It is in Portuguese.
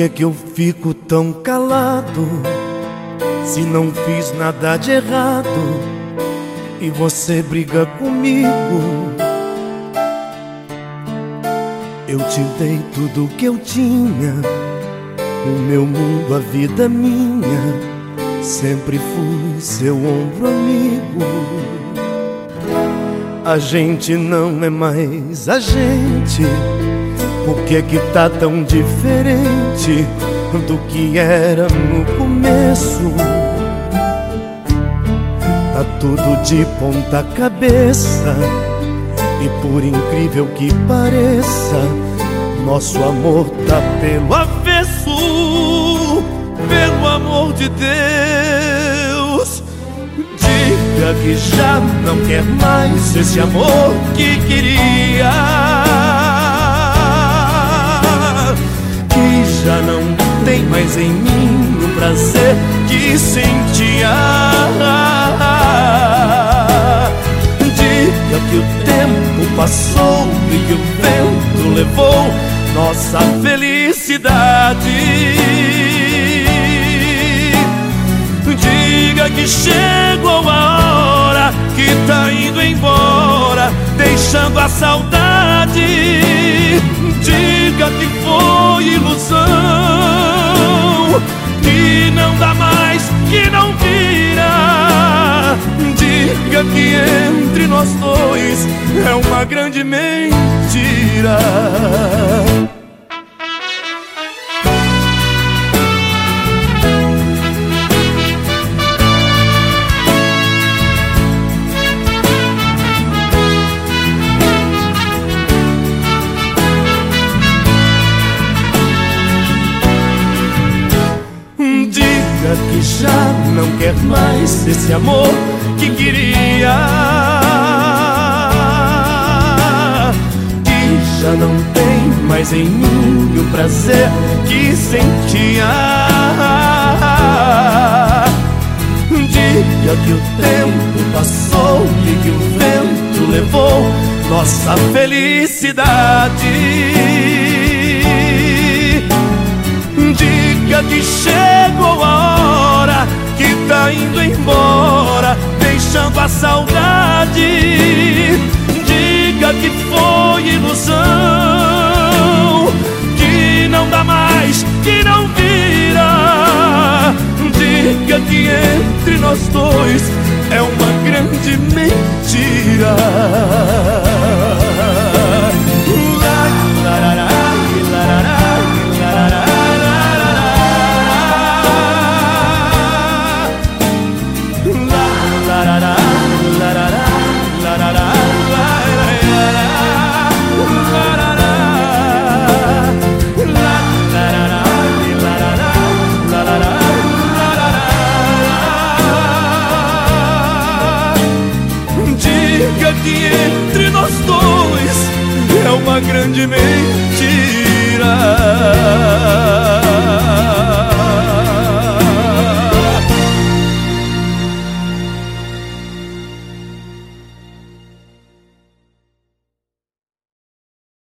que que eu fico tão calado se não fiz nada de errado e você briga comigo? Eu te dei tudo que eu tinha, o meu mundo, a vida minha. Sempre fui seu ombro amigo. A gente não é mais a gente. Por que que tá tão diferente do que era no começo? Tá tudo de ponta cabeça e por incrível que pareça, nosso amor tá pelo avesso, pelo amor de Deus. Diga que já não quer mais esse amor que queria. Já não tem mais em mim o prazer que sentia. Diga que o tempo passou e que o vento levou nossa felicidade. Diga que chegou a hora que tá indo embora, deixando a saudade. Diga que foi ilusão Que não dá mais, que não vira. Diga que entre nós dois é uma grande mentira que já não quer mais esse amor que queria. Que já não tem mais em mim o prazer que sentia. Diga que o tempo passou e que o vento levou nossa felicidade. Diga que chegou deixando a saudade. Diga que foi ilusão, que não dá mais, que não vira. Diga que entre nós dois é uma grande mentira. que entre nós dois é uma grande mentira.